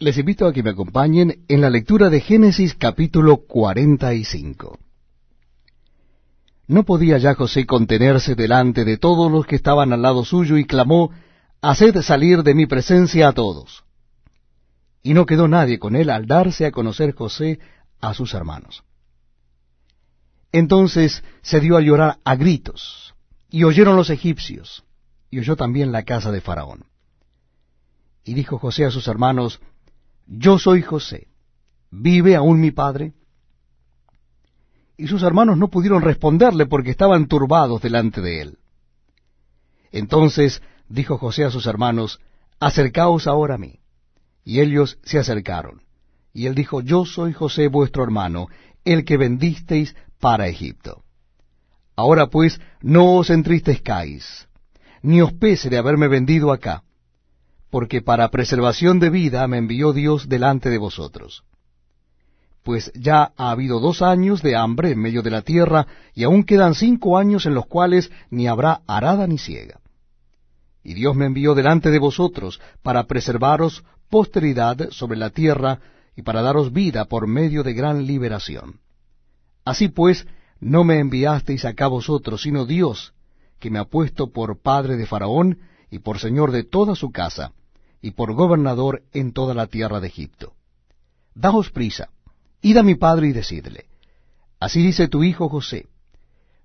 Les invito a que me acompañen en la lectura de Génesis capítulo 45. No podía ya José contenerse delante de todos los que estaban al lado suyo y clamó, Haced salir de mi presencia a todos. Y no quedó nadie con él al darse a conocer José a sus hermanos. Entonces se dio a llorar a gritos, y oyeron los egipcios, y oyó también la casa de Faraón. Y dijo José a sus hermanos, Yo soy José, ¿vive aún mi padre? Y sus hermanos no pudieron responderle porque estaban turbados delante de él. Entonces dijo José a sus hermanos, Acercaos ahora a mí. Y ellos se acercaron. Y él dijo, Yo soy José vuestro hermano, el que vendisteis para Egipto. Ahora pues, no os entristezcáis, ni os pese de haberme vendido acá, porque para preservación de vida me envió Dios delante de vosotros. Pues ya ha habido dos años de hambre en medio de la tierra, y aún quedan cinco años en los cuales ni habrá arada ni ciega. Y Dios me envió delante de vosotros para preservaros posteridad sobre la tierra y para daros vida por medio de gran liberación. Así pues, no me enviasteis acá vosotros, sino Dios, que me ha puesto por padre de Faraón y por señor de toda su casa, y por gobernador en toda la tierra de Egipto. Daos prisa, id a mi padre y decidle, así dice tu hijo José,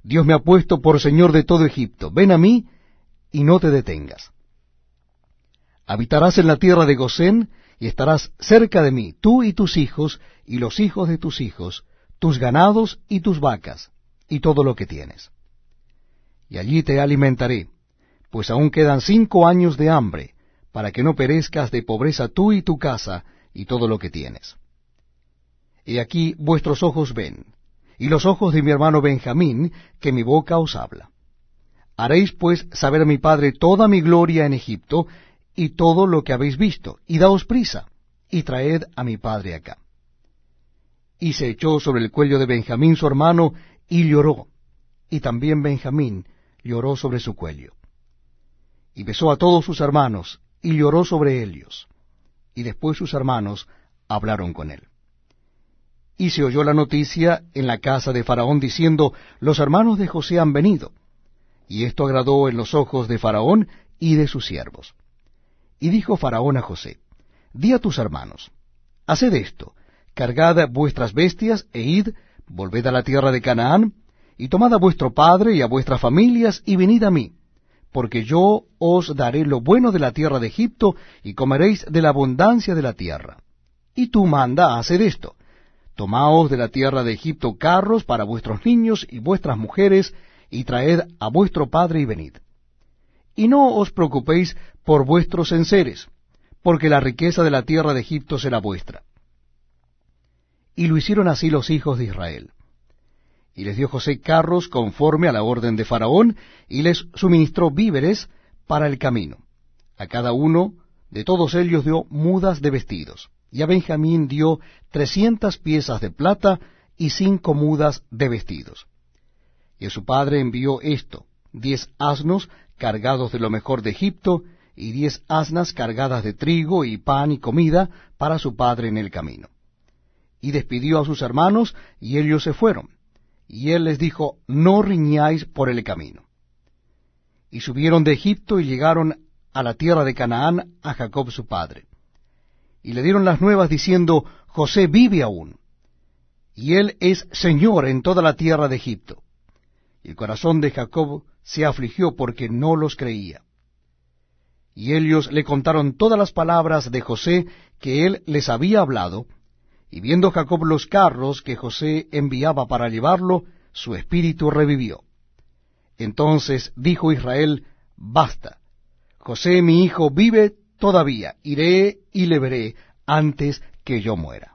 Dios me ha puesto por señor de todo Egipto, ven a mí y no te detengas. Habitarás en la tierra de Gosén, y estarás cerca de mí, tú y tus hijos, y los hijos de tus hijos, tus ganados y tus vacas, y todo lo que tienes. Y allí te alimentaré, pues aún quedan cinco años de hambre, para que no perezcas de pobreza tú y tu casa y todo lo que tienes. Y aquí vuestros ojos ven, y los ojos de mi hermano Benjamín, que mi boca os habla. Haréis pues saber a mi padre toda mi gloria en Egipto, y todo lo que habéis visto, y daos prisa, y traed a mi padre acá. Y se echó sobre el cuello de Benjamín su hermano, y lloró, y también Benjamín lloró sobre su cuello. Y besó a todos sus hermanos, y lloró sobre ellos. Y después sus hermanos hablaron con él. Y se oyó la noticia en la casa de Faraón diciendo, Los hermanos de José han venido. Y esto agradó en los ojos de Faraón y de sus siervos. Y dijo Faraón a José, Di a tus hermanos, haced esto, cargad vuestras bestias e id, volved a la tierra de Canaán, y tomad a vuestro padre y a vuestras familias y venid a mí porque yo os daré lo bueno de la tierra de Egipto, y comeréis de la abundancia de la tierra. Y tú manda, haced esto. Tomaos de la tierra de Egipto carros para vuestros niños y vuestras mujeres, y traed a vuestro padre y venid. Y no os preocupéis por vuestros enseres, porque la riqueza de la tierra de Egipto será vuestra. Y lo hicieron así los hijos de Israel. Y les dio José carros conforme a la orden de Faraón, y les suministró víveres para el camino. A cada uno de todos ellos dio mudas de vestidos, y a Benjamín dio trescientas piezas de plata y cinco mudas de vestidos. Y a su padre envió esto, diez asnos cargados de lo mejor de Egipto, y diez asnas cargadas de trigo y pan y comida para su padre en el camino. Y despidió a sus hermanos, y ellos se fueron y él les dijo, no riñáis por el camino. Y subieron de Egipto y llegaron a la tierra de Canaán a Jacob su padre. Y le dieron las nuevas diciendo, José vive aún, y él es señor en toda la tierra de Egipto. Y el corazón de Jacob se afligió porque no los creía. Y ellos le contaron todas las palabras de José que él les había hablado, y viendo Jacob los carros que José enviaba para llevarlo, su espíritu revivió. Entonces dijo Israel, Basta, José mi hijo vive todavía, iré y le veré antes que yo muera.